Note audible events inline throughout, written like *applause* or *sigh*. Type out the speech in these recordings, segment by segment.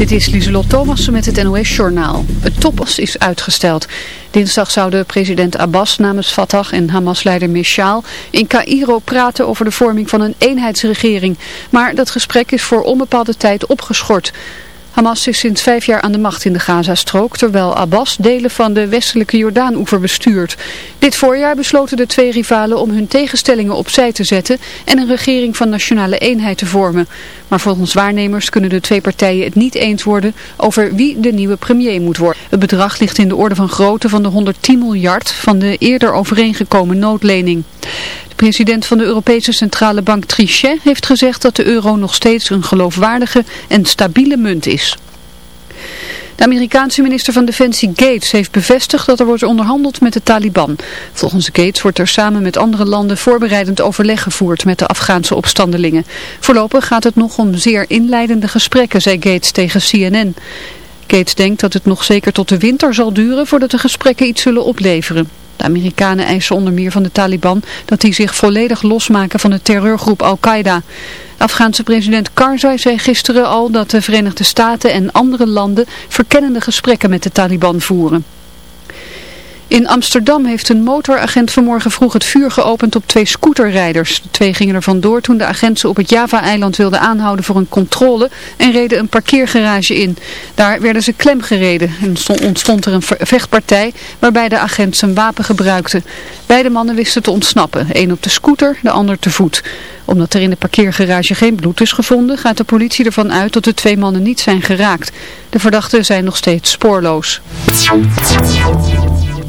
Dit is Lieselot Thomassen met het NOS-journaal. Het topos is uitgesteld. Dinsdag zouden president Abbas namens Fatah en Hamas-leider Mishaal in Cairo praten over de vorming van een eenheidsregering. Maar dat gesprek is voor onbepaalde tijd opgeschort. Hamas is sinds vijf jaar aan de macht in de Gazastrook, terwijl Abbas delen van de westelijke Jordaan-oever bestuurt. Dit voorjaar besloten de twee rivalen om hun tegenstellingen opzij te zetten en een regering van nationale eenheid te vormen. Maar volgens waarnemers kunnen de twee partijen het niet eens worden over wie de nieuwe premier moet worden. Het bedrag ligt in de orde van grootte van de 110 miljard van de eerder overeengekomen noodlening. De president van de Europese Centrale Bank Trichet heeft gezegd dat de euro nog steeds een geloofwaardige en stabiele munt is. De Amerikaanse minister van Defensie Gates heeft bevestigd dat er wordt onderhandeld met de Taliban. Volgens Gates wordt er samen met andere landen voorbereidend overleg gevoerd met de Afghaanse opstandelingen. Voorlopig gaat het nog om zeer inleidende gesprekken, zei Gates tegen CNN. Gates denkt dat het nog zeker tot de winter zal duren voordat de gesprekken iets zullen opleveren. De Amerikanen eisen onder meer van de Taliban dat die zich volledig losmaken van de terreurgroep Al-Qaeda. Afghaanse president Karzai zei gisteren al dat de Verenigde Staten en andere landen verkennende gesprekken met de Taliban voeren. In Amsterdam heeft een motoragent vanmorgen vroeg het vuur geopend op twee scooterrijders. De twee gingen er vandoor toen de agent ze op het Java-eiland wilde aanhouden voor een controle en reden een parkeergarage in. Daar werden ze klemgereden en ontstond er een vechtpartij waarbij de agent zijn wapen gebruikte. Beide mannen wisten te ontsnappen, één op de scooter, de ander te voet. Omdat er in de parkeergarage geen bloed is gevonden, gaat de politie ervan uit dat de twee mannen niet zijn geraakt. De verdachten zijn nog steeds spoorloos.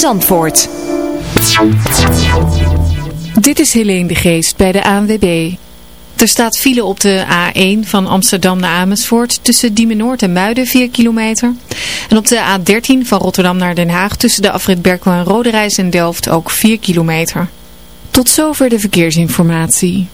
Zandvoort. Dit is Helene de Geest bij de ANWB. Er staat file op de A1 van Amsterdam naar Amersfoort tussen Diemen Noord en Muiden 4 kilometer. En op de A13 van Rotterdam naar Den Haag tussen de afrit Berkel en Roderijs en Delft ook 4 kilometer. Tot zover de verkeersinformatie.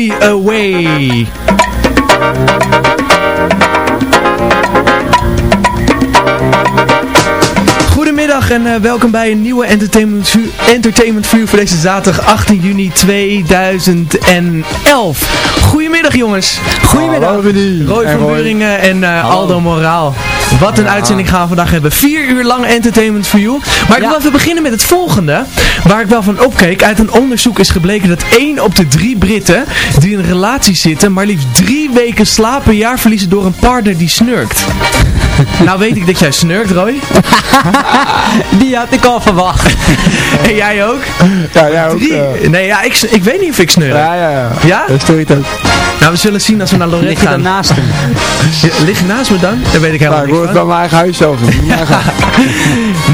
Me Away. Welkom bij een nieuwe Entertainment View, Entertainment View voor deze zaterdag 18 juni 2011. Goedemiddag jongens. Goedemiddag. Roy van Buringen en eh, Aldo Moraal. Wat een uitzending gaan we vandaag hebben. Vier uur lang Entertainment for You. Maar ik wil even beginnen met het volgende. Waar ik wel van opkeek. Uit een onderzoek is gebleken dat 1 op de 3 Britten die in een relatie zitten, maar liefst drie weken slaap per jaar verliezen door een partner die snurkt. *laughs* nou weet ik dat jij snurkt, Roy. *laughs* Die had ik al verwacht. *laughs* en jij ook? Ja, jij ook. Drie? eh. Nee, ja, ik, ik weet niet of ik snurk. ja, ja, ja. Ja? Dat het ook. Nou, we zullen zien als we naar Lorette Lig je gaan. daarnaast hem? Ja, Lig je naast me dan? Daar weet ik helemaal Nou, ik niks hoor het van. bij mijn eigen huis zelf.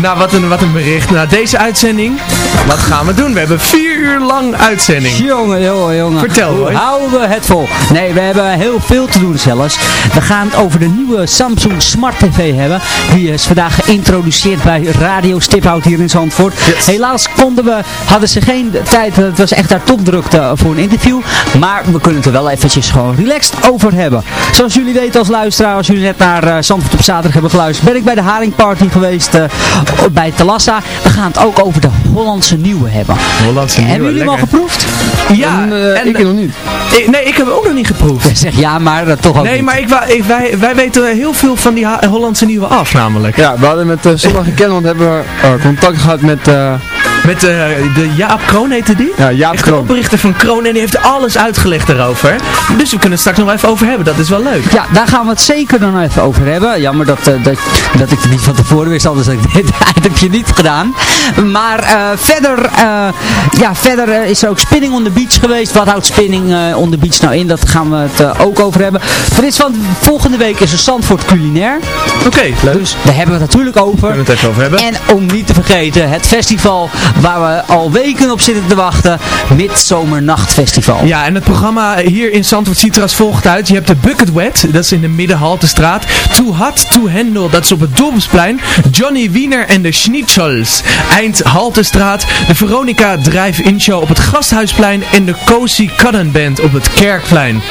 Nou, wat een, wat een bericht. Nou, deze uitzending, wat gaan we doen? We hebben vier uur lang uitzending. Jongen, jongen, jongen. Vertel, Hoe Roy. houden we het vol? Nee, we hebben heel veel te doen zelfs. We gaan het over de nieuwe Samsung Smart TV hebben. Die is vandaag geïntroduceerd bij Radio Stiphout hier in Zandvoort. Helaas konden we, hadden ze geen tijd. Het was echt daar topdrukte voor een interview. Maar we kunnen het er wel eventjes gewoon relaxed over hebben. Zoals jullie weten als luisteraar, als jullie net naar eh, Zandvoort op zaterdag hebben geluisterd, ben ik bij de Haring Party geweest eh, bij Talassa. We gaan het ook over de Hollandse Nieuwe hebben. Hollandse Hebben jullie hem al geproefd? Ja, En, eh, en, ik nog niet. ik- nee, ik heb hem ook nog niet geproefd. *laughs* Zeg ja, maar eh, toch ook Nee, niet. maar ik- wij, wij weten heel veel van die Hollandse nieuwe af, namelijk. Ja, we hadden met uh, sommige Kenland hebben we eh, contact gehad met eh, Met eh, de Jaap Kroon heette die? ja, Jaap Echt de Kroon. oprichter van Kroon en die heeft alles uitgelegd daarover. Dus we kunnen het straks nog even over hebben, dat is wel leuk. Ja, daar gaan we het zeker dan even over hebben. Jammer dat, eh, dat, dat ik het niet van tevoren wist, anders had ik dit *laughs* heb je niet gedaan. Maar eh, verder, eh, ja, verder eh, is er ook Spinning on the Beach geweest. Wat houdt Spinning eh, on the Beach nou in? Dat gaan we het eh, ook over hebben. Frits van volgende week is er Zandvoort Culinair. Oké, leuk. Dus daar hebben we het natuurlijk over. We het even over hebben? En om niet te vergeten, het festival waar we al weken op zitten te wachten. Midzomernachtfestival. Ja, en het programma hier in Zandvoort ziet er als volgt uit. Je hebt de Bucket Wet, dat is in de Middenhaltestraat. Too Hot to Handle, dat is op het Dorpsplein. Johnny Wiener en de Schnitzels. Eind Haltestraat. De Veronica Drive-In Show op het Gasthuisplein. En de Cozy Cotton Band op het Kerkplein.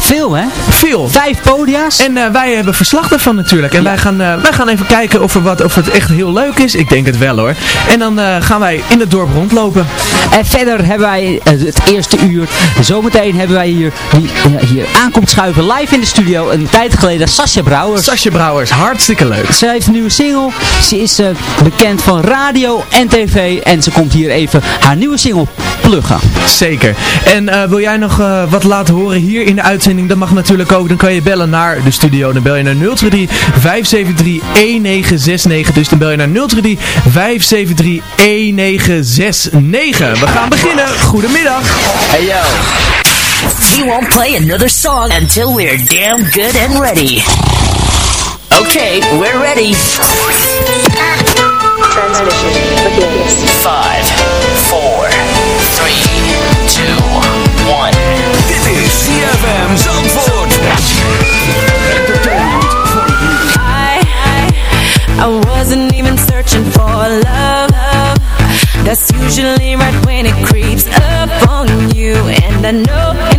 Veel hè? Veel. Vijf podia's. En eh, wij hebben verslag daarvan natuurlijk. En wij, gaan, eh, wij gaan even kijken of, er wat, of het echt heel leuk is. Ik denk het wel hoor. En dan eh, gaan wij in het dorp rondlopen. En verder hebben wij eh, het eerste uur. Zometeen hebben wij hier, die hier aankomt schuiven live in de studio. Een tijd geleden Sascha Brouwers. Sascha Brouwers, hartstikke leuk. Ze heeft een nieuwe single. Ze is bekend van radio en tv. En ze komt hier even haar nieuwe single pluggen. Zeker. En wil jij nog wat laten horen hier in de uitzending? Dat mag natuurlijk ook. Dan kan je bellen naar de studio. Dan bel je naar 023 573 1969. Dus dan bel je naar 023 573 1969. We gaan beginnen. Goedemiddag. Hey yo. We won't play another song until we're damn good and ready. Okay, we're ready. Five, four, three, two, one. Dit is CFM wasn't even searching for love. That's usually right when it creeps up on you. And I know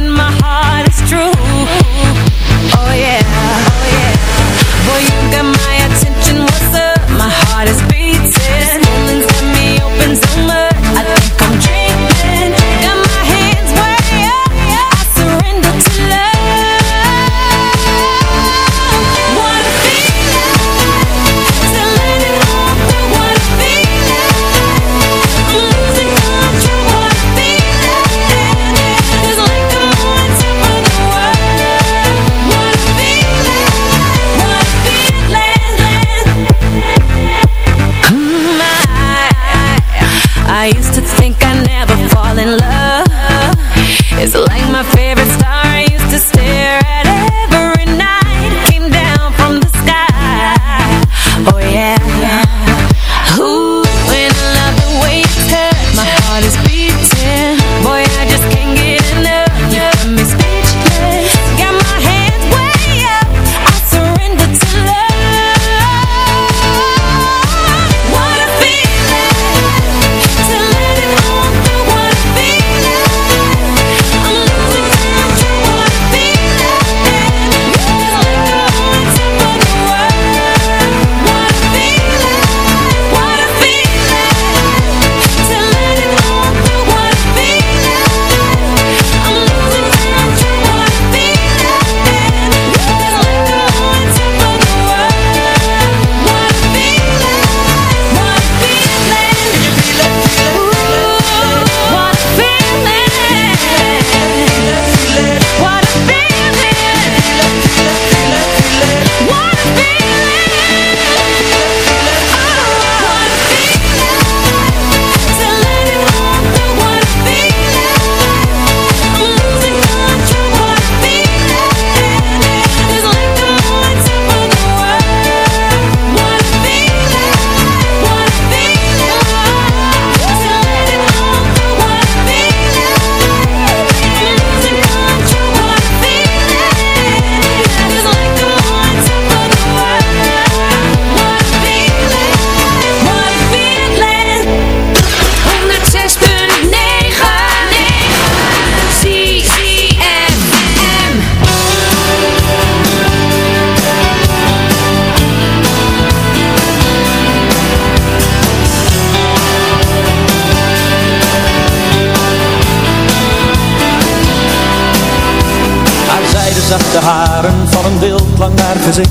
gezicht.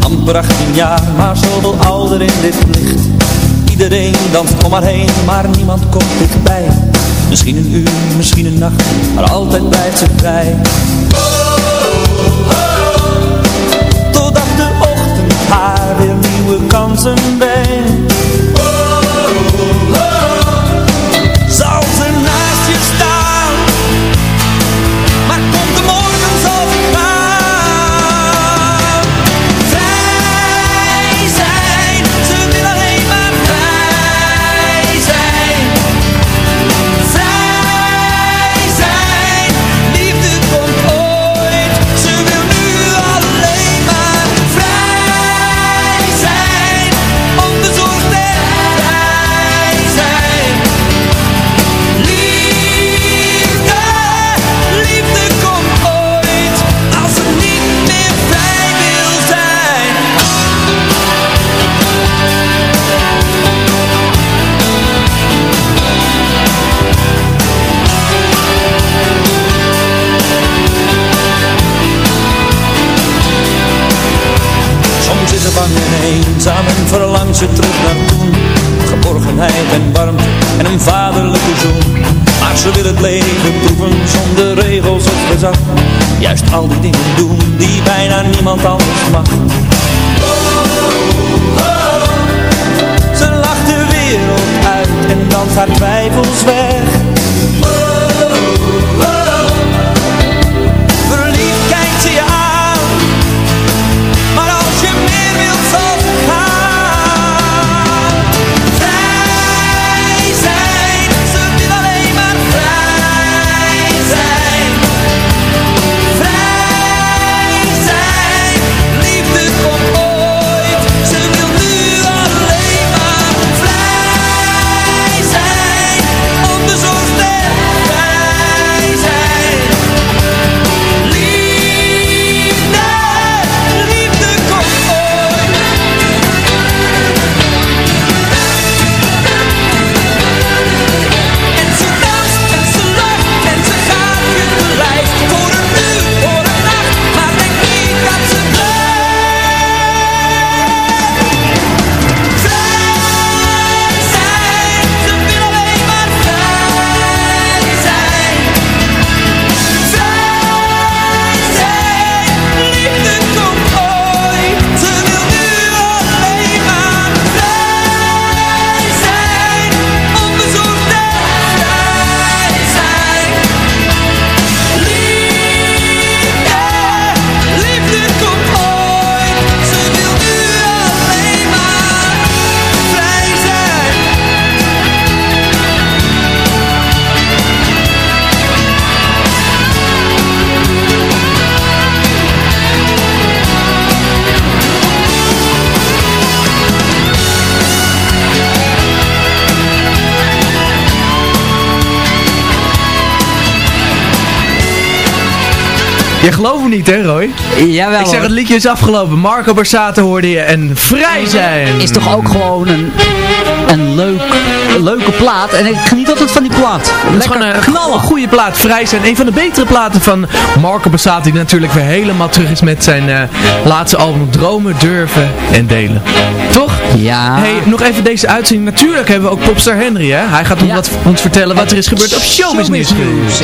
Amper 18 jaar, maar zoveel ouder in dit licht. Iedereen danst om haar heen, maar niemand komt dichtbij. Misschien een uur, misschien een nacht, maar altijd blijft ze vrij. Totdat de ochtend haar weer nieuwe kansen brengt al die dingen doen die bijna niemand anders mag. Ze lacht de wereld uit en dan haar twijfels weg Je gelooft me niet, hè, Roy? Jawel Ik zeg, het liedje is afgelopen. Marco Borsato hoorde je en vrij zijn. Is toch ook gewoon een, een leuk, leuke plaat. En ik geniet altijd van die plaat. Het is gewoon een knallen. goede plaat. Vrij zijn. Een van de betere platen van Marco Borsato. Die natuurlijk weer helemaal terug is met zijn eh, laatste album Dromen, Durven en Delen. Toch? Ja. Hey, nog even deze uitzending. Natuurlijk hebben we ook Popstar Henry, hè? Hij gaat ons, Ja. wat, ons vertellen wat er is gebeurd op Showbiz News.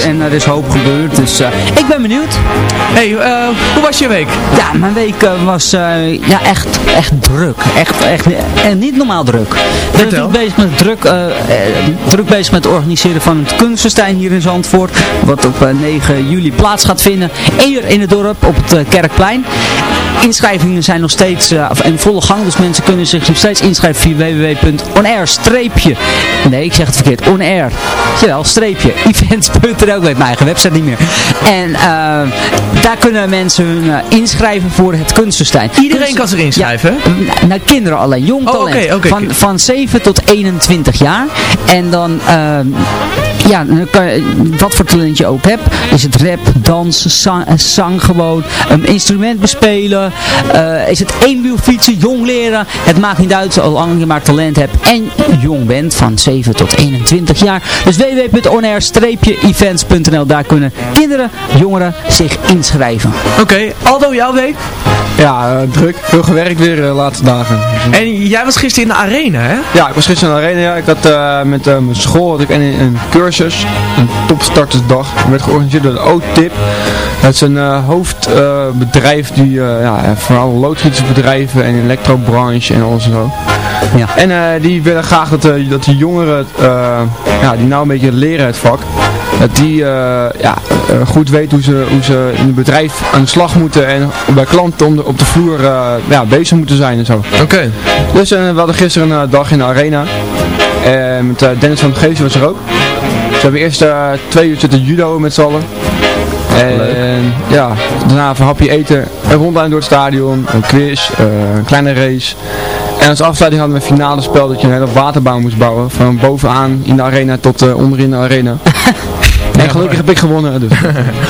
En er is hoop gebeurd. Dus eh, ik ben benieuwd. Hey, eh, hoe was je week? Ja, mijn week eh, was eh, ja, echt, echt druk. Echt, echt en niet normaal druk. Ik ben bezig met druk, druk bezig met het organiseren van het kunstenstein hier in Zandvoort. Wat op eh, 9 juli plaats gaat vinden. Hier in het dorp op het Kerkplein. Inschrijvingen zijn nog steeds in volle gang. Dus mensen kunnen zich nog steeds inschrijven via www.onair streepje. Nee, ik zeg het verkeerd. Onair. Jawel, streepje. *laughs* Events.nl. Ik weet mijn eigen website niet meer. En eh, daar kunnen mensen hun eh, inschrijven voor het kunstenstein. Iedereen kan zich inschrijven? Ja, nou, kinderen alleen. Jong Oh, talent. Van, van 7 tot 21 jaar. En dan... ehm, ja, dan kan je- wat voor talent je ook hebt. Is het rap, dans, zang, eh, zang gewoon, een instrument bespelen. eh, is het eenwiel fietsen, jong leren. Het maakt niet uit zolang je maar talent hebt en jong bent van 7 tot 21 jaar. Dus www.onair-events.nl Daar kunnen kinderen, jongeren zich inschrijven. Oké, Aldo, jouw week? Ja, eh, druk. Veel gewerkt weer de laatste dagen. En jij was gisteren in de arena, hè? Ja, ik was gisteren in de arena. Ja. Ik had eh, met eh, mijn school had ik een, een cursus, een topstartersdag. Die werd georganiseerd door de O-Tip. Dat is een eh, hoofdbedrijf die eh, ja, vooral loodgietersbedrijven en elektrobranche en alles en zo. Ja. En eh, die willen graag dat, eh, dat die jongeren, eh, ja, die nou een beetje leren het vak, dat die eh, ja, goed weten hoe ze, hoe ze in het bedrijf aan de slag moeten en bij klanten om de- op de vloer eh, ja, bezig moeten zijn en zo. Oké. Dus we hadden gisteren een dag in de arena. En met Dennis van de Geest was er ook. We hebben eerst eh, twee uur zitten judo met z'n allen. En ja, daarna een hapje eten, een rondleiding door het stadion, een quiz, eh, een kleine race. En als afsluiting hadden we een finale spel dat je een hele waterbouw moest bouwen. Van bovenaan in de arena tot eh, onderin de arena. *laughs* en gelukkig heb ik gewonnen. Dus. *laughs*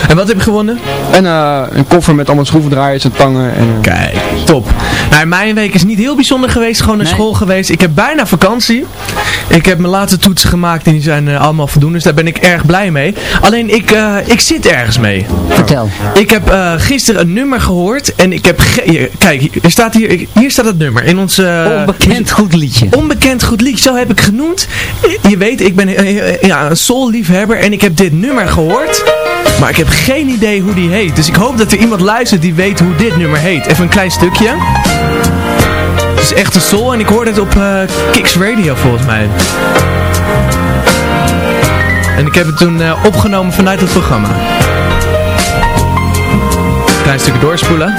En wat heb je gewonnen? En eh, een koffer met allemaal schroevendraaiers en tangen. En, eh, Kijk, top. Nou, mijn week is niet heel bijzonder geweest, gewoon naar Nee. school geweest. Ik heb bijna vakantie. Ik heb mijn laatste toetsen gemaakt en die zijn eh, allemaal voldoende, dus daar ben ik erg blij mee. Alleen, ik, eh, ik zit ergens mee. Vertel. Ik heb eh, gisteren een nummer gehoord en ik heb... hier, Kijk, er staat hier, hier staat het nummer in ons... Onbekend goed liedje. Onbekend goed liedje, zo heb ik genoemd. Je weet, ik ben ja, een soul-liefhebber en ik heb dit nummer gehoord. Maar ik heb geen idee hoe die heet. Dus ik hoop dat er iemand luistert die weet hoe dit nummer heet. Even een klein stukje. Het is echt een soul en ik hoorde het op eh Kicks Radio volgens mij. En ik heb het toen eh, opgenomen vanuit het programma. Klein stukje doorspoelen.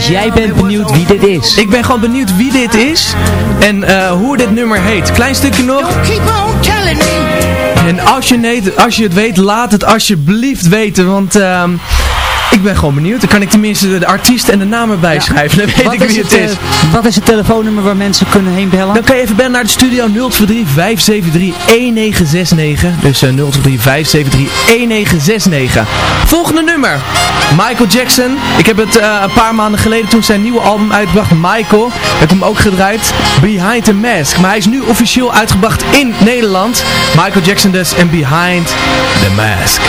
Dus jij bent benieuwd wie dit is. Ik ben gewoon benieuwd wie dit is en eh, hoe dit nummer heet. Klein stukje nog. En als je, het, als je het weet, laat het alsjeblieft weten, want ehm, ik ben gewoon benieuwd. Dan kan ik tenminste de artiest en de naam erbij schrijven. Dan weet Wat ik wie het eh, is. wat is het telefoonnummer waar mensen kunnen heen bellen? Dan kan je even bellen naar de studio 023 573 1969. Dus eh 023 573 1969. Volgende nummer. Michael Jackson. Ik heb het eh, een paar maanden geleden toen zijn nieuwe album uitbracht. Michael. Heb hem ook gedraaid. Behind the Mask. Maar hij is nu officieel uitgebracht in Nederland. Michael Jackson dus en Behind the Mask.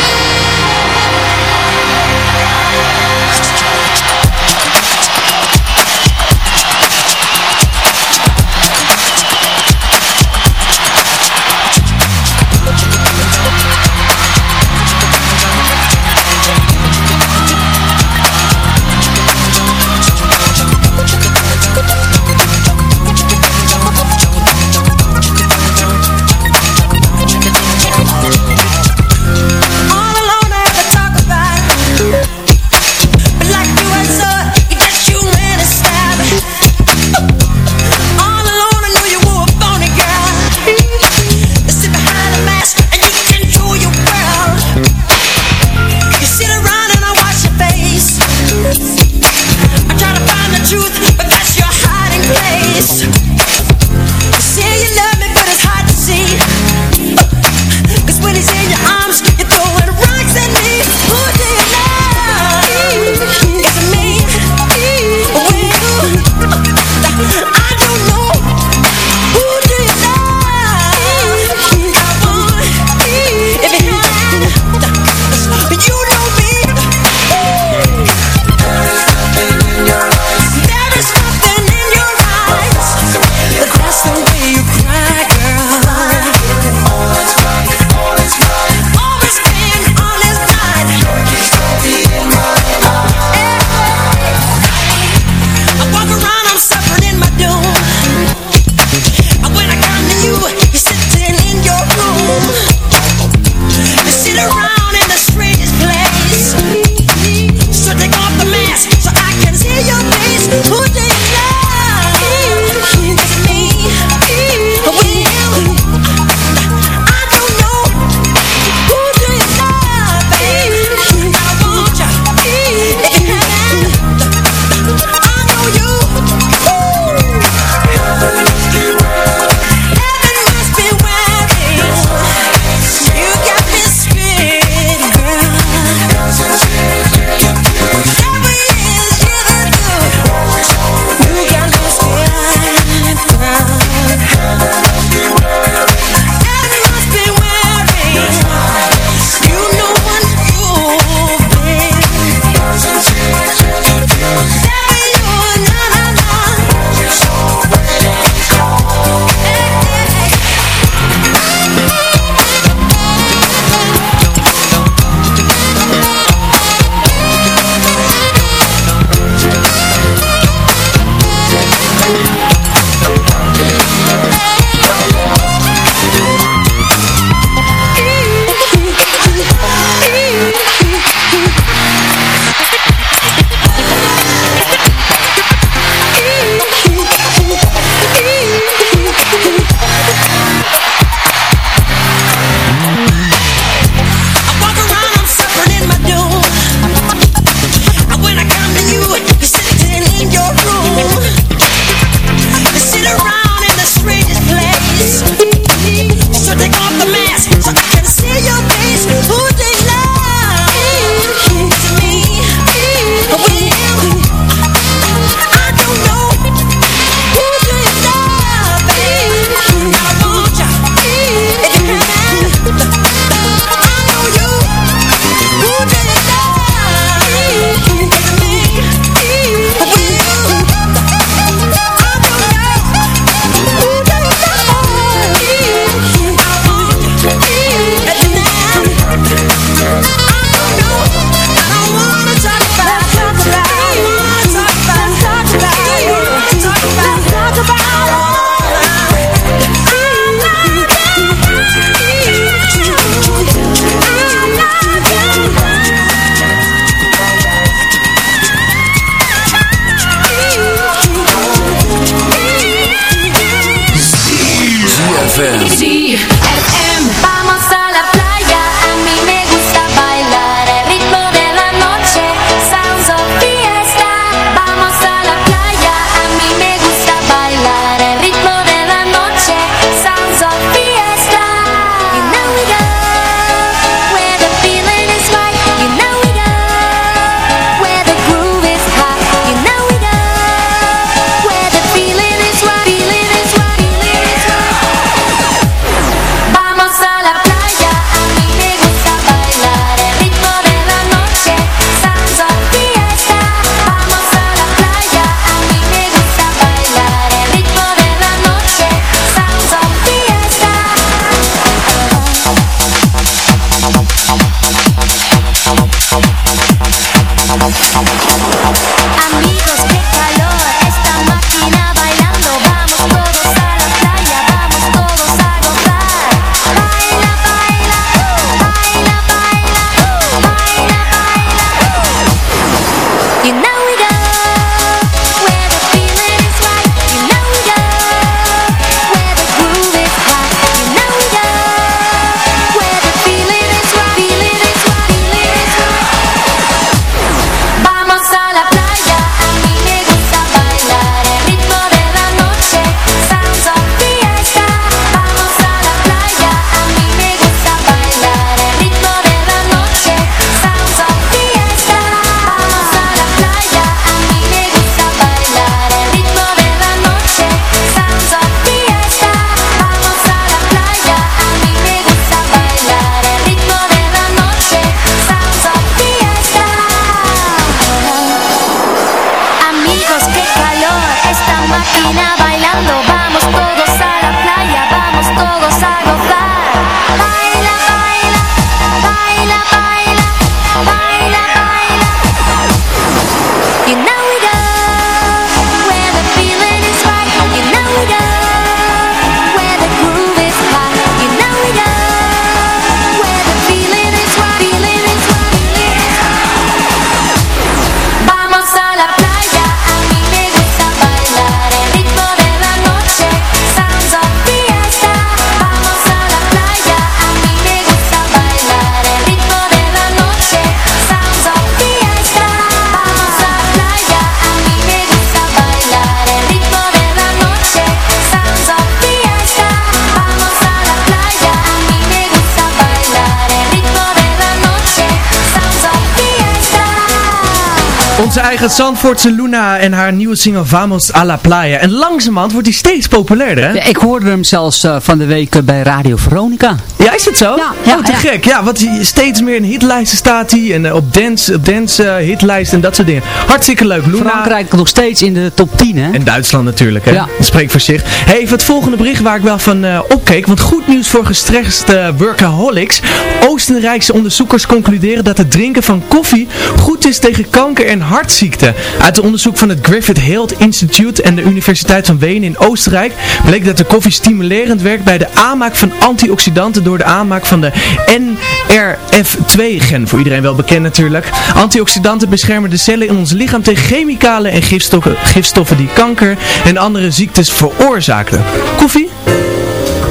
Onze eigen Zandvoortse Luna en haar nieuwe single Vamos a la Playa. En langzamerhand wordt hij steeds populairder, hè? Ja, ik hoorde hem zelfs uh, van de week bij Radio Veronica. Ja, is het zo? Ja. ja oh, te ja. gek. Ja, want steeds meer in hitlijsten staat hij. En uh, op dance, op dance hitlijsten en dat soort dingen. Hartstikke leuk, Luna. Frankrijk nog steeds in de top 10, hè? En Duitsland natuurlijk, hè? Ja. Dat spreekt voor zich. Hey, even het volgende bericht waar ik wel van opkeek. Want goed nieuws voor gestreste workaholics. Oostenrijkse onderzoekers concluderen dat het drinken van koffie goed is tegen kanker en hartziekten. Uit een onderzoek van het Griffith Health Institute en de Universiteit van Wenen in Oostenrijk bleek dat de koffie stimulerend werkt bij de aanmaak van antioxidanten door de aanmaak van de NRF2-gen. Voor iedereen wel bekend natuurlijk. Antioxidanten beschermen de cellen in ons lichaam tegen chemicalen en gifstoffen, gifstoffen die kanker en andere ziektes veroorzaken. Koffie?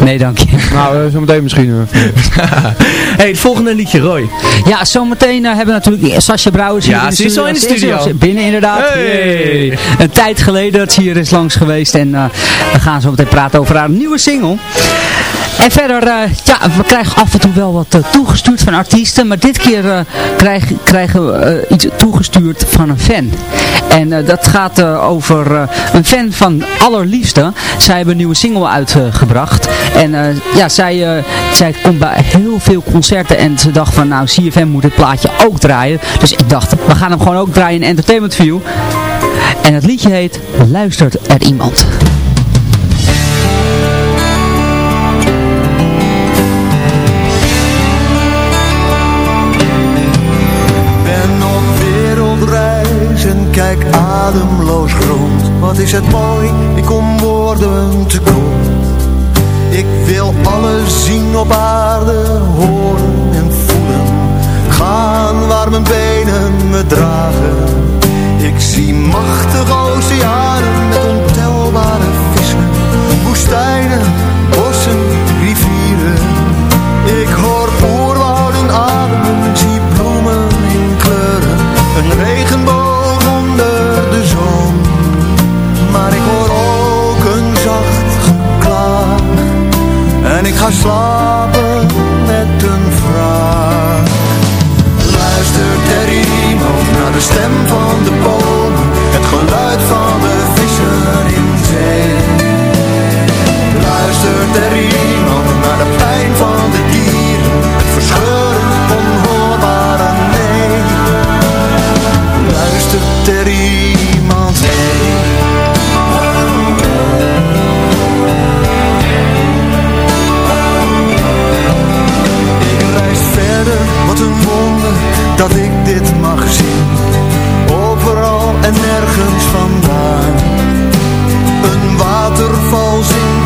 *laughs* Nee, dank je. Nou, uh, zometeen misschien. Uh. *laughs* hey, het volgende liedje, Roy. Ja, zometeen uh, hebben we natuurlijk Sascha Brouwers hier ja, in de ze is al in de studio. Is binnen inderdaad. Hey. Een tijd geleden dat ze hier is langs geweest. En we gaan zo meteen praten over haar nieuwe single. En verder, uh, ja, we krijgen af en toe wel wat uh, toegestuurd van artiesten. Maar dit keer krijg, krijgen we iets toegestuurd van een fan. En dat gaat over een fan van Allerliefste. Zij hebben een nieuwe single uitgebracht. en ja, zij, zij komt bij heel veel concerten. En ze dacht van, nou, CFM moet dit plaatje ook draaien. Dus ik dacht, we gaan hem gewoon ook draaien in Entertainment View. En het liedje heet Luistert er iemand? Is het mooi, ik kom woorden te kort. Ik wil alles zien op aarde, horen en voelen. Gaan waar mijn benen me dragen. Ik zie machtige oceanen met ontelbare vissen. Woestijnen, bossen, rivieren. Ik hoor oerwouden ademen, zie bloemen in kleuren. Een regenboog ik ga slapen met een vraag. Luistert er iemand naar de stem van de bomen, het geluid van de vissen in zee? Luistert er iemand naar de pijn van de dieren, het verscheurend onhoorbare nee? Luistert er iemand dat ik dit mag zien. Overal en nergens vandaan. Een waterval zingt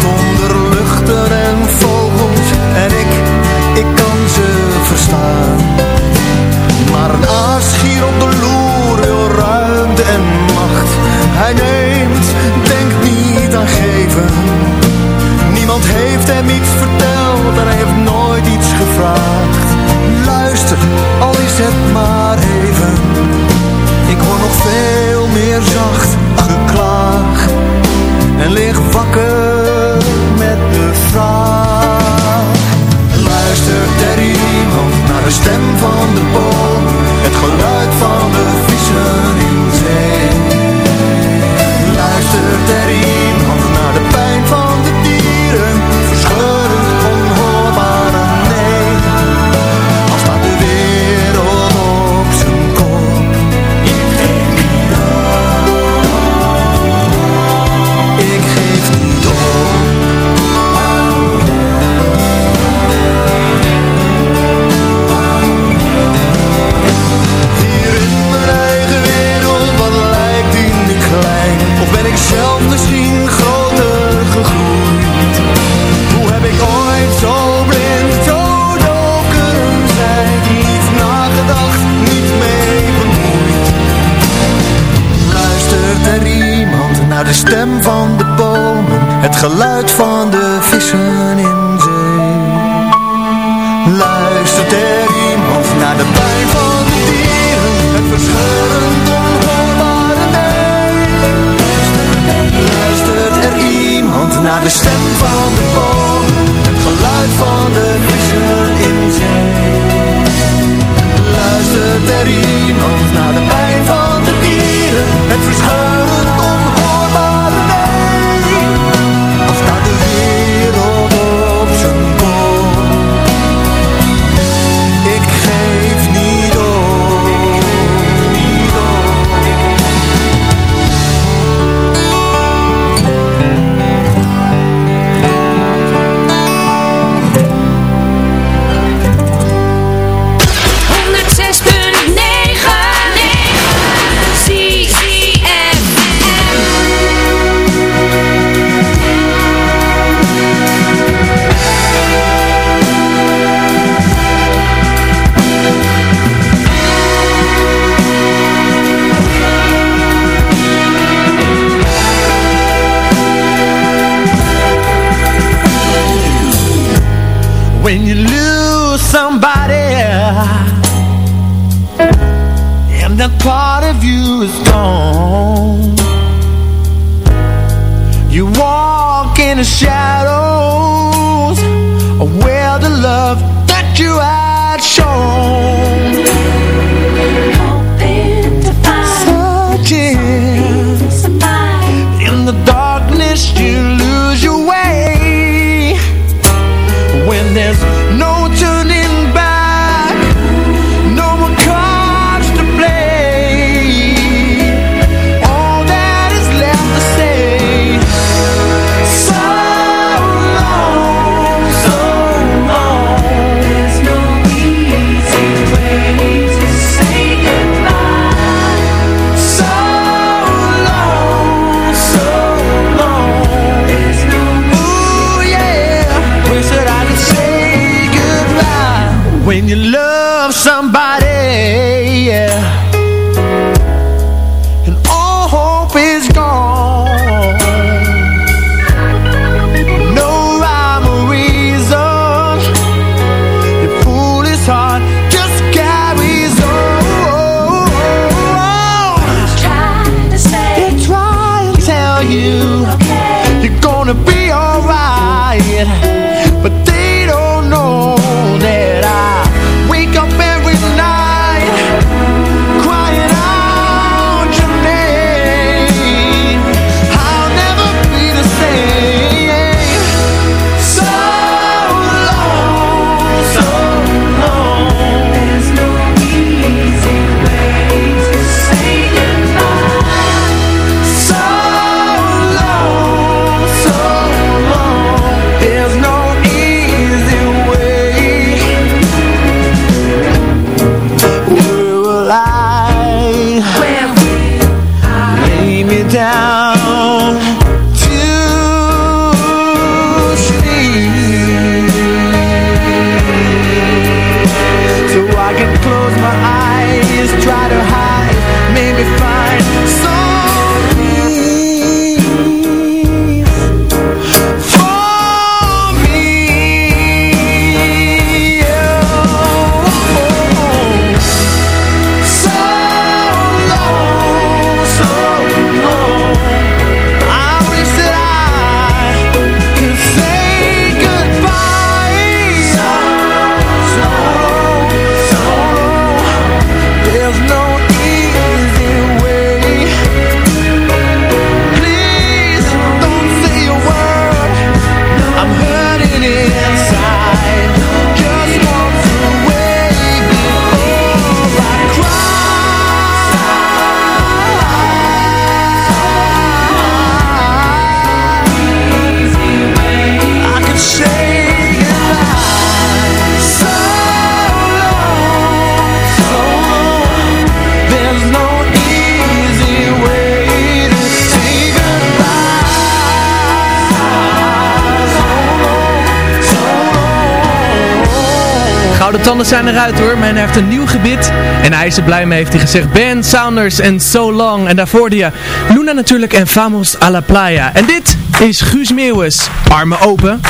tanden zijn eruit hoor, Men heeft een nieuw gebit. En hij is er blij mee, heeft hij gezegd. Ben Saunders en So Long. En daarvoor die Luna natuurlijk en Famos a la Playa. En dit is Guus Meeuwis. Armen open.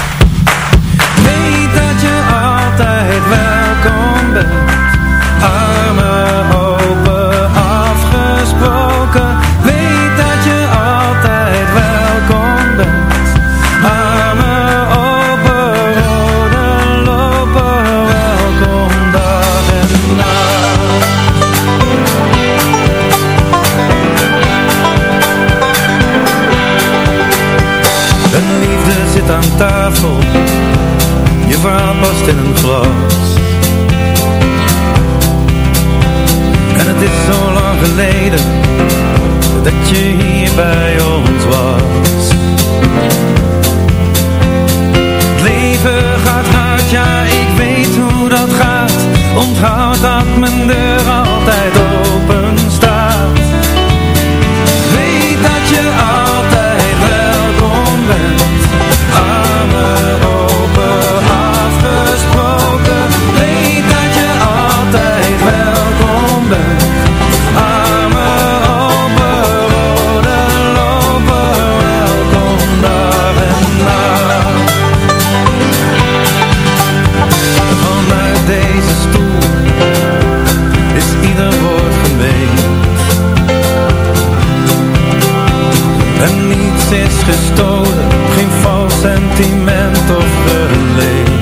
dat je hier bij ons was. Het leven gaat hard, ja ik weet hoe dat gaat. Onthoud dat mijn deur altijd open is ieder woord geweest. En niets is gestolen, geen vals sentiment of beleid.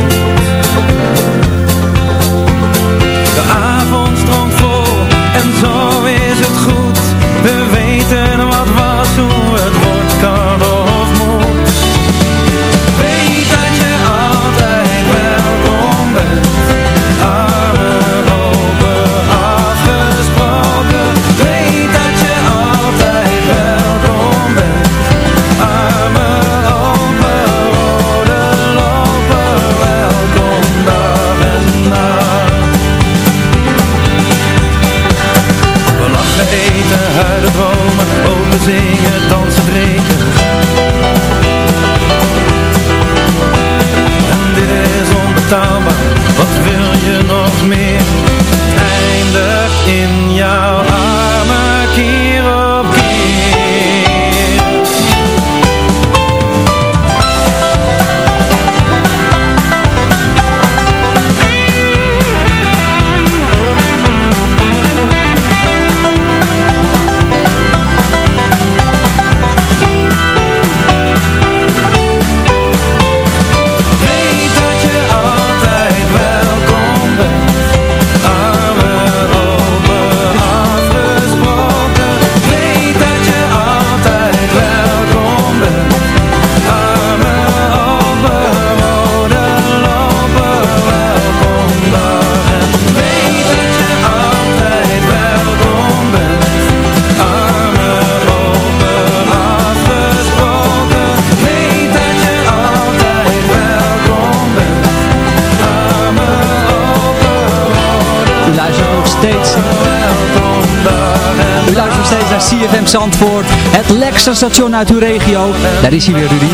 Naar CFM Zandvoort. Het lekkerste station uit uw regio. Daar is hij weer, Rudy.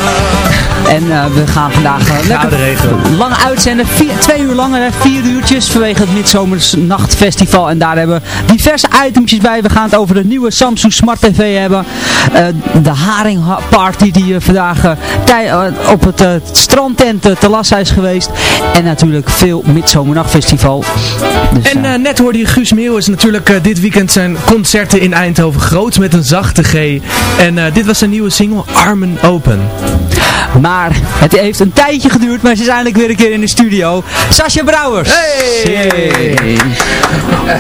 En eh, we gaan vandaag eh, lekker lang uitzenden. Vier, twee uur lang, hè, vier uurtjes vanwege het Midzomers Nachtfestival. En daar hebben we diverse itemtjes bij. We gaan het over de nieuwe Samsung Smart TV hebben. Eh, de Haring Party die vandaag op het strandtent te Lassa is geweest. En natuurlijk veel Midzomernachtfestival. Dus, En net hoorde je Guus Meeuwis natuurlijk dit weekend zijn concerten in Eindhoven groot met een zachte G. En eh, dit was zijn nieuwe single Armen Open. Maar het heeft een tijdje geduurd, maar ze is eindelijk weer een keer in de studio. Sascha Brouwers. Hey!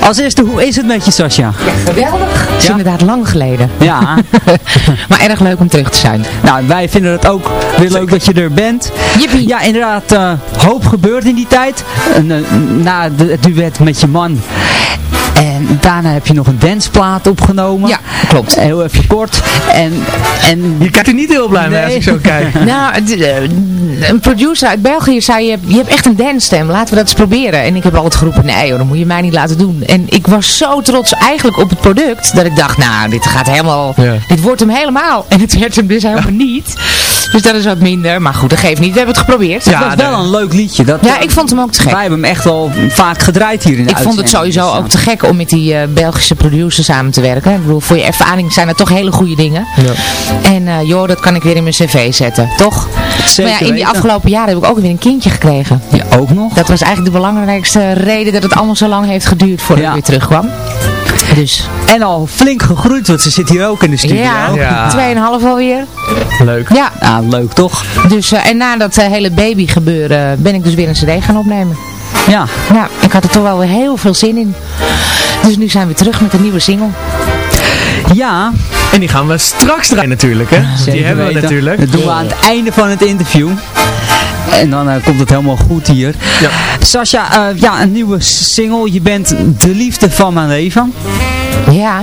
Als eerste, hoe is het met je Sascha? Geweldig. Het is inderdaad lang geleden. Ja. *laughs* maar erg leuk om terug te zijn. Nou, wij vinden het ook weer leuk dat je er bent. Ja, inderdaad, eh, hoop gebeurt in die tijd. En, eh, na de, het duet met je man. En daarna heb je nog een danceplaat opgenomen. Ja, klopt. Heel even kort. En, en... Je kijkt er niet heel blij mee als ik zo kijk. *laughs* nou, eh, een producer uit België zei, je hebt, je hebt echt een dansstem, laten we dat eens proberen. En ik heb altijd geroepen, nee hoor, dat moet je mij niet laten doen. En ik was zo trots eigenlijk op het product, dat ik dacht, nou, dit gaat helemaal, dit wordt hem helemaal. En het werd hem dus helemaal *laughs* niet. Dus dat is wat minder, maar goed, dat geeft niet. We hebben het geprobeerd. Het was wel een leuk liedje. Dat, Ja, ik vond hem ook te gek. Wij hebben hem echt wel vaak gedraaid hier in de Ik vond het sowieso dus, ook te gek om met die eh, Belgische producer samen te werken. Ik bedoel, voor je ervaring zijn dat toch hele goede dingen. En eh, joh, dat kan ik weer in mijn cv zetten, toch? Zeker maar ja, in die weten. afgelopen jaren heb ik ook weer een kindje gekregen. Ja, ook nog. Dat was eigenlijk de belangrijkste reden dat het allemaal zo lang heeft geduurd voordat ik weer terugkwam. Dus. En al flink gegroeid, want ze zit hier ook in de studio. Ja, tweeënhalf alweer. Leuk. Ja. Ja, leuk toch? Dus, eh, en na dat hele baby gebeuren ben ik dus weer een cd gaan opnemen. Ja. Ja, ik had er toch wel weer heel veel zin in. Dus nu zijn we terug met een nieuwe single. Ja. En die gaan we straks draaien natuurlijk, hè? die hebben we weten. natuurlijk. Dat doen we aan het einde van het interview. En dan eh, komt het helemaal goed hier. Ja. Sascha, eh, ja, een nieuwe single. Je bent de liefde van mijn leven. Ja.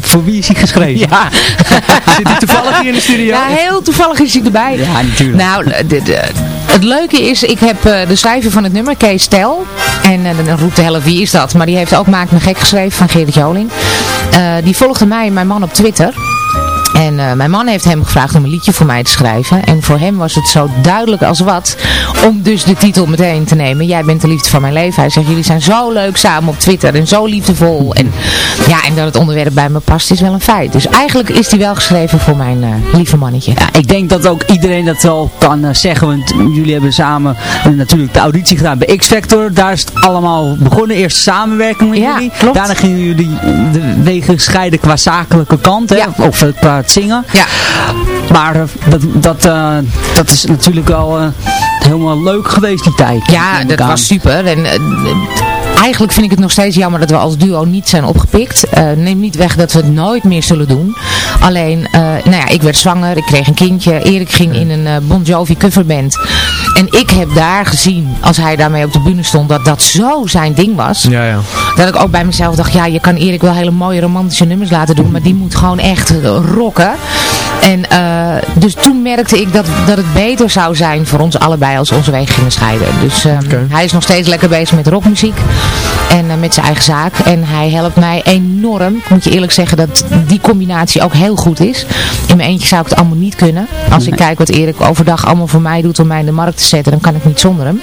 Voor wie is hij geschreven? Ja. *laughs* Zit hij toevallig hier in de studio? Ja, heel toevallig is hij erbij. Ja, natuurlijk. Nou, de, de- het leuke is, ik heb eh, de schrijver van het nummer, Kees Stel. En eh, dan roept de helft, wie is dat? Maar die heeft ook Maak me gek geschreven van Gerrit Joling. Eh, die volgde mij en mijn man op Twitter. En eh, mijn man heeft hem gevraagd om een liedje voor mij te schrijven. En voor hem was het zo duidelijk als wat. Om dus de titel meteen te nemen. Jij bent de liefde van mijn leven. Hij zegt, jullie zijn zo leuk samen op Twitter. En zo liefdevol. En, ja, en dat het onderwerp bij me past is wel een feit. Dus eigenlijk is die wel geschreven voor mijn eh, lieve mannetje. Ja, ik denk dat ook iedereen dat wel kan eh, zeggen. Want jullie hebben samen natuurlijk de auditie gedaan bij X-Factor. Daar is het allemaal begonnen. Eerst samenwerking met Ja, jullie. klopt. Daarna gingen jullie de wegen scheiden qua zakelijke kant. Hè? Of eh, qua gaat zingen. Ja. Maar eh, dat, dat, eh, dat is natuurlijk wel eh, helemaal leuk geweest die tijd. Ja, dat aan. was super. En, eigenlijk vind ik het nog steeds jammer dat we als duo niet zijn opgepikt. Neem niet weg dat we het nooit meer zullen doen. Alleen, nou ja, ik werd zwanger, ik kreeg een kindje. Erik ging in een Bon Jovi coverband. En ik heb daar gezien, als hij daarmee op de bühne stond, dat dat zo zijn ding was. Ja, ja. Dat ik ook bij mezelf dacht, ja, je kan Erik wel hele mooie romantische nummers laten doen, maar die moet gewoon echt rocken. En eh, dus toen merkte ik dat, dat het beter zou zijn voor ons allebei als onze wegen gingen scheiden. Dus eh, hij is nog steeds lekker bezig met rockmuziek en eh, met zijn eigen zaak. En hij helpt mij enorm. Ik moet je eerlijk zeggen dat die combinatie ook heel goed is. In mijn eentje zou ik het allemaal niet kunnen. Als ik kijk wat Erik overdag allemaal voor mij doet om mij in de markt te zetten, dan kan ik niet zonder hem.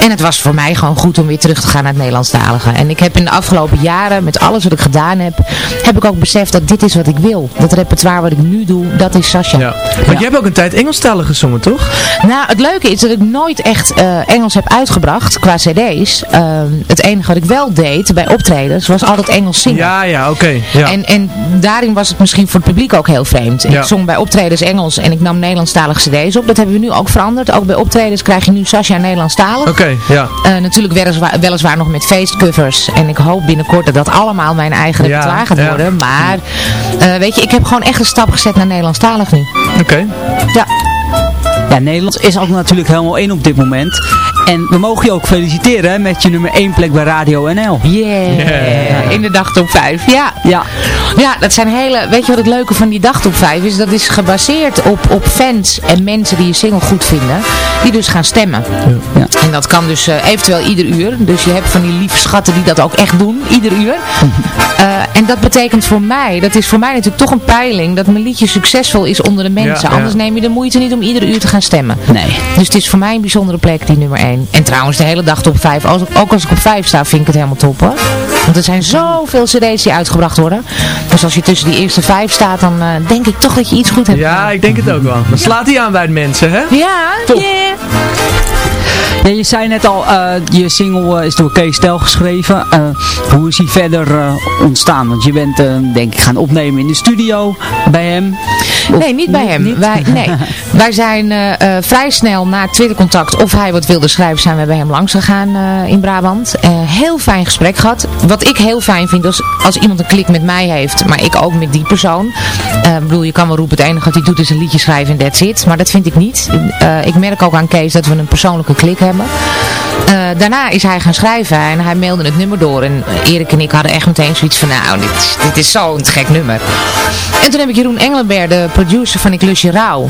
En het was voor mij gewoon goed om weer terug te gaan naar het Nederlandstalige. En ik heb in de afgelopen jaren, met alles wat ik gedaan heb, heb ik ook beseft dat dit is wat ik wil. Dat repertoire wat ik nu doe, dat is Sascha. Ja. Want je hebt ook een tijd Engelstalig gezongen, toch? Nou, het leuke is dat ik nooit echt eh, Engels heb uitgebracht qua cd's. Ehm, het enige wat ik wel deed bij optredens was altijd Engels zingen. Ja, ja, oké. ja. En, en daarin was het misschien voor het publiek ook heel vreemd. Ik zong bij optredens Engels en ik nam Nederlandstalige cd's op. Dat hebben we nu ook veranderd. Ook bij optredens krijg je nu Sascha Nederlandstalig. Oké, ja. Eh, natuurlijk weliswaar, weliswaar nog met feestcovers. En ik hoop binnenkort dat dat allemaal mijn eigen repertoire gaat worden. Maar eh, weet je, ik heb gewoon echt een stap gezet naar Nederlandstalig nu. Oké. Ja. Ja, Nederlands is ook natuurlijk helemaal in op dit moment. En we mogen je ook feliciteren met je nummer 1 plek bij Radio NL. Yeah. In de dagtop 5. Ja. Ja. Ja, dat zijn hele... Weet je wat het leuke van die dagtop 5 is? Dat is gebaseerd op, op fans en mensen die je single goed vinden. Die dus gaan stemmen. Ja. En dat kan dus eh, eventueel ieder uur. Dus je hebt van die lieve schatten die dat ook echt doen. Ieder uur. *laughs* Eh, en dat betekent voor mij... Dat is voor mij natuurlijk toch een peiling. Dat mijn liedje succesvol is onder de mensen. Ja, ja. Anders neem je de moeite niet om ieder uur te gaan stemmen. Nee. Dus het is voor mij een bijzondere plek, die nummer 1. En trouwens, de hele dag top 5. Als, ook als ik op 5 sta, vind ik het helemaal top hoor. Want er zijn zoveel cd's die uitgebracht worden. Dus als je tussen die eerste 5 staat, dan eh, denk ik toch dat je iets goed hebt. Ja, ik denk het ook wel. Dan slaat hij aan bij de mensen, hè? Ja, Top. yeah. Ja, je zei net al, eh, je single eh, is door Kees Stel geschreven. Eh, hoe is die verder ontstaan? Want je bent, denk ik, gaan opnemen in de studio bij hem. Of Nee, niet bij hem. Wij, nee. *laughs* Wij zijn vrij snel na Twittercontact of hij wat wilde schrijven, zijn we bij hem langs gegaan in Brabant. Heel fijn gesprek gehad. Wat ik heel fijn vind, als, als iemand een klik met mij heeft, maar ik ook met die persoon. Ik bedoel, je kan wel roepen, het enige wat hij doet is een liedje schrijven en that's it. Maar dat vind ik niet. Ik merk ook aan Kees dat we een persoonlijke klik hebben. Eh, daarna is hij gaan schrijven en hij mailde het nummer door. En Erik en ik hadden echt meteen zoiets van, nou, dit, is- dit is zo'n gek nummer. En toen heb ik Jeroen Engelenberg, de producer van Ik Lus Je Rauw, eh,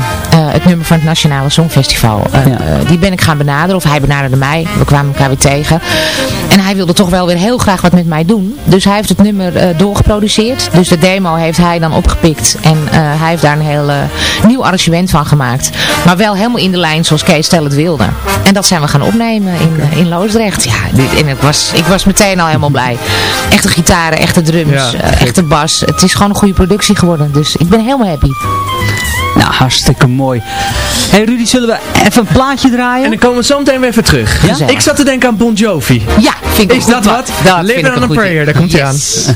het nummer van het Nationale Songfestival, eh, die ben ik gaan benaderen. Of hij benaderde mij. We kwamen elkaar weer tegen. En hij wilde toch wel weer heel graag wat met mij doen. Dus hij heeft het nummer doorgeproduceerd. Dus de demo heeft hij dan opgepikt. En hij heeft daar een heel nieuw arrangement van gemaakt. Maar wel helemaal in de lijn zoals Kees Stel het wilde. En dat zijn we gaan opnemen in, eh, in Loosdrecht. Ja, dit, en ik was, ik was meteen al helemaal blij. Echte gitaren, echte drums, Ja, eh, echte bas. Het is gewoon een goede productie geworden. Dus ik ben helemaal happy. Nou, hartstikke mooi. hey Rudy, zullen we even een plaatje draaien? En dan komen we zo meteen weer even terug. Ja? Ik zat te denken aan Bon Jovi. Ja, vind ik Is dat wat? Dat ik on een a Prayer, idee. daar komt hij Yes. aan.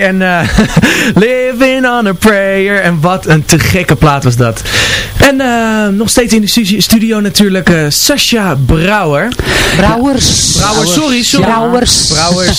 En eh, *laughs* Living on a Prayer. En wat een te gekke plaat was dat. En eh, nog steeds in de stu- studio natuurlijk uh, Sascha Brouwer. Brouwers. Brouwer, sorry, sorry. Brouwers. Brouwers.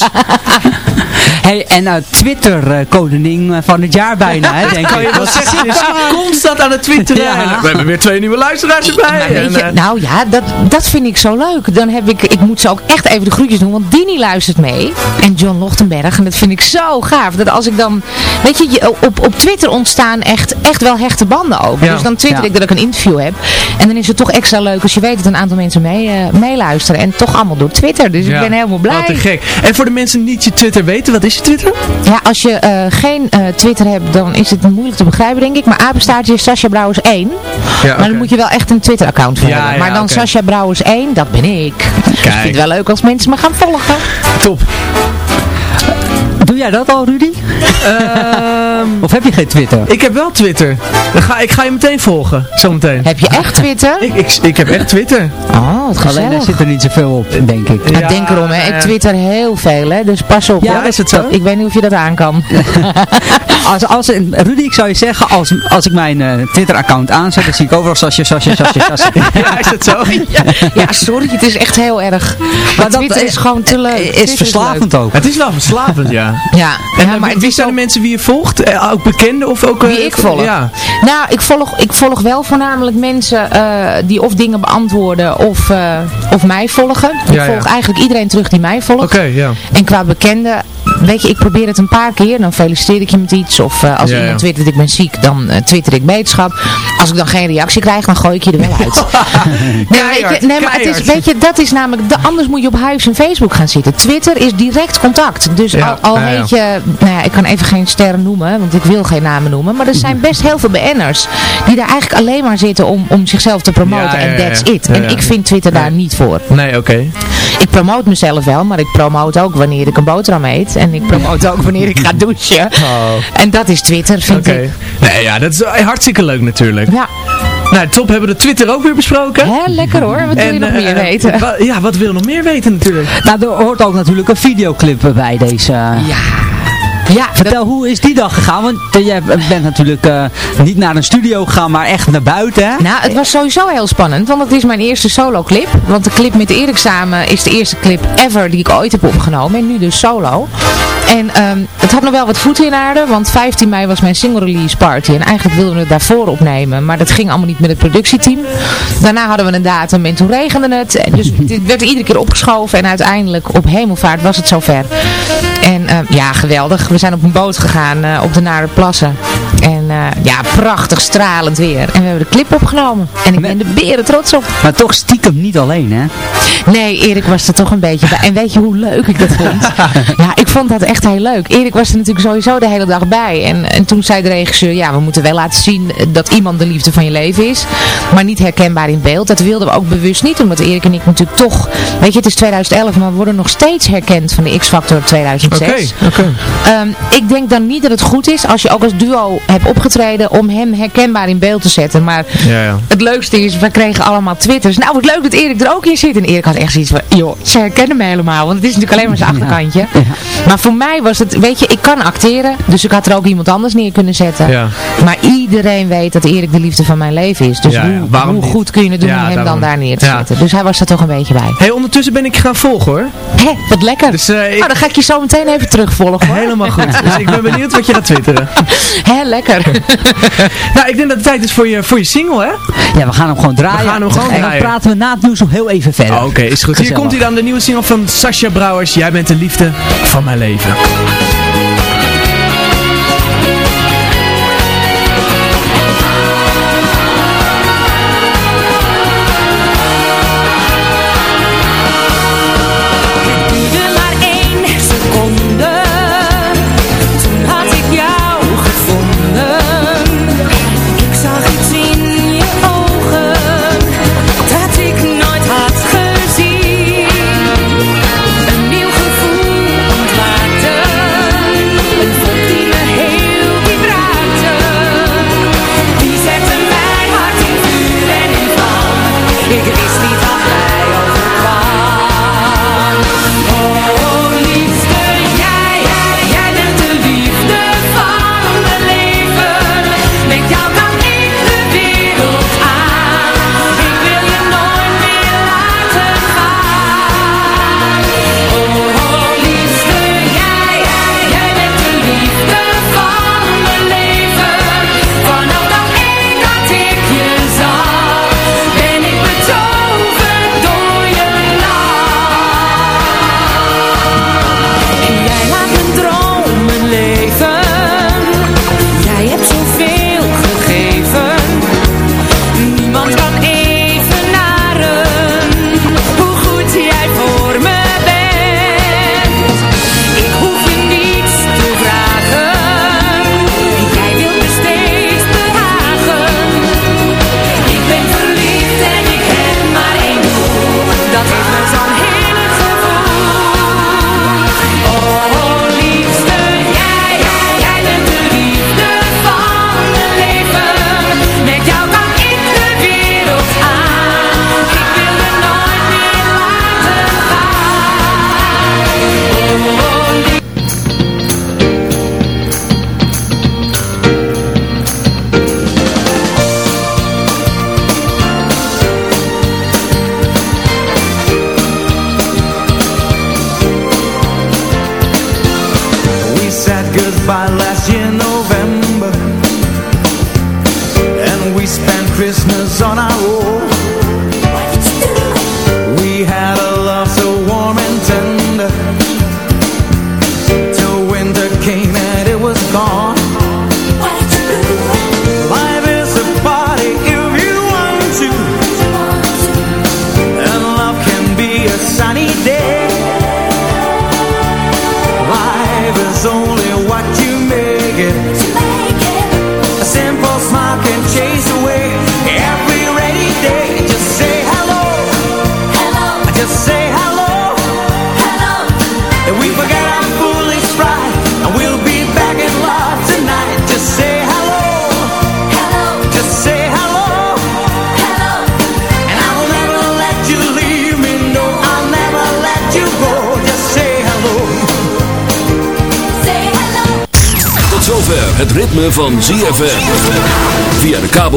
Hey, en uh, Twitter-koning van het jaar bijna, hè, denk Kan je wel zeggen, constant aan het twitteren. Ja. We hebben weer twee nieuwe luisteraars erbij. En, je, eh, nou ja, dat, dat vind ik zo leuk. Dan heb ik, ik moet ze ook echt even de groetjes doen, want Dini luistert mee. En John Lochtenberg. En dat vind ik zo gaaf. Dat als ik dan, weet je, op, op Twitter ontstaan echt, echt wel hechte banden ook. Ja. Dus dan twitter Ja. ik dat ik een interview heb. En dan is het toch extra leuk als je weet dat een aantal mensen mee, eh, meeluisteren. En toch allemaal door Twitter. Dus ik ben helemaal blij. Wat te gek. En voor de mensen die niet je Twitter weten, wat is je Twitter? Ja, als je eh, geen eh, Twitter hebt, dan is het moeilijk te begrijpen, denk ik. Maar apenstaartje is Sascha Brouwers 1. Ja, Maar dan moet je wel echt een Twitter-account voor Ja, hebben. ja, Maar dan oké. Sascha Brouwers 1, dat ben ik. Dus ik vind het wel leuk als mensen me gaan volgen. Top. Jij dat al, Rudy? Ehm, *laughs* Of heb je geen Twitter? ik heb wel Twitter. Dan ga, ik ga je meteen volgen, zometeen. Heb je echt Twitter? Ik, ik, ik heb echt Twitter. Oh, wat Alleen daar gezellig. zit er niet zoveel op, denk ik. Ja, Ja, denk erom, hè. Ik eh, twitter heel veel, hè. Dus pas op. Ja, hoor. is het zo? Ik weet niet of je dat aan kan. *laughs* Als, als, Rudy, ik zou je zeggen, als, als ik mijn eh, Twitter-account aanzet, dan zie ik overal Sasje, Sasje, Sasje, Sasje. *laughs* Ja, is het zo? ja, sorry, het is echt heel erg. Maar dat Twitter is gewoon te leuk. Twitter Is verslavend ook. Het is wel verslavend, ja. Ja, En ja eh, maar wie zijn ook- de mensen wie je volgt? Eh, ook bekenden of ook... eh, Wie ik volg? Ja. Nou, ik volg, ik volg wel voornamelijk mensen eh, die of dingen beantwoorden of, eh, of mij volgen. Ik Ja, volg eigenlijk iedereen terug die mij volgt. Oké, ja. En qua bekenden, weet je, ik probeer het een paar keer. Dan feliciteer ik je met iets. Of eh, als Ja, iemand twittert ik ben ziek, dan eh, twitter ik beterschap. Als ik dan geen reactie krijg, dan gooi ik je er wel uit. *laughs* nee, weet Keihard, je, nee, maar het is, weet je, dat is namelijk, de, anders moet je op Hives en Facebook gaan zitten. Twitter is direct contact. Dus al, heet je, nou ja, ik kan even geen sterren noemen, want ik wil geen namen noemen. Maar er zijn *laughs* best heel veel BN'ers die daar eigenlijk alleen maar zitten om, om zichzelf te promoten. En that's it. En ik vind Twitter daar niet voor. Nee, oké. Ik promote mezelf wel, maar ik promote ook wanneer ik een boterham eet. En ik promote ook wanneer ik ga douchen. Oh. En dat is Twitter, vind Oké. ik. Nee, ja, dat is eh, hartstikke leuk natuurlijk. Ja, Nou, top, hebben we de Twitter ook weer besproken. hè, lekker hoor. Wat wil je nog eh, meer eh, weten? wa- ja, wat wil je nog meer weten natuurlijk? Nou, er hoort ook natuurlijk een videoclip bij deze. Ja. Ja, Vertel, hoe is die dag gegaan? Want eh, jij bent natuurlijk eh, niet naar een studio gegaan, maar echt naar buiten, hè? Nou, het was sowieso heel spannend, want het is mijn eerste solo clip. Want de clip met Erik samen is de eerste clip ever die ik ooit heb opgenomen. En nu dus solo. En ehm, het had nog wel wat voeten in aarde, want 15 mei was mijn single release party. En eigenlijk wilden we het daarvoor opnemen, maar dat ging allemaal niet met het productieteam. Daarna hadden we een datum en toen regende het. En Dus *laughs* dit werd iedere keer opgeschoven en uiteindelijk op hemelvaart was het zover. Ehm, ja, geweldig. We zijn op een boot gegaan eh, op de Nare Plassen. En eh, ja, prachtig stralend weer. En we hebben de clip opgenomen. En ik ben de beren trots op. Maar toch stiekem niet alleen, hè? Nee, Erik was er toch een beetje bij. En weet je hoe leuk ik dat vond? *laughs* ja, ik vond dat echt heel leuk. Erik was er natuurlijk sowieso de hele dag bij. En, en toen zei de regisseur, ja, we moeten wel laten zien dat iemand de liefde van je leven is. Maar niet herkenbaar in beeld. Dat wilden we ook bewust niet, omdat Erik en ik natuurlijk toch... Weet je, het is 2011, maar we worden nog steeds herkend van de X-Factor 2006. Oké, oké. Ehm, ik denk dan niet dat het goed is als je ook als duo hebt opgetreden om hem herkenbaar in beeld te zetten. Maar Ja, ja. het leukste is, we kregen allemaal twitters. Nou, wat leuk dat Erik er ook in zit. En Erik had echt zoiets van, joh, ze herkennen me helemaal. Want het is natuurlijk alleen maar zijn achterkantje. Maar voor mij was het, weet je, ik kan acteren. Dus ik had er ook iemand anders neer kunnen zetten. Ja. Maar iedereen weet dat Erik de liefde van mijn leven is. Dus Ja, hoe, waarom hoe niet? goed kun je het doen Ja, om hem daarom. dan daar neer te Ja. zetten. Dus hij was er toch een beetje bij. hey, ondertussen ben ik je gaan volgen hoor. Hé, wat lekker. Dus eh, ik, Nou, dan ga ik je zo meteen even terugvolgen. hoor. helemaal goed. Dus ik ben benieuwd wat je gaat twitteren. *laughs* Hé, lekker. *laughs* nou, ik denk dat het tijd is voor je, voor je single, hè? Ja, we gaan hem gewoon draaien. We gaan hem gewoon en dan draaien. praten we na het nieuws nog heel even verder. Oh, Oké, is goed. Hier komt hij dan, de nieuwe single van Sascha Brouwers. Jij bent de liefde van mijn leven.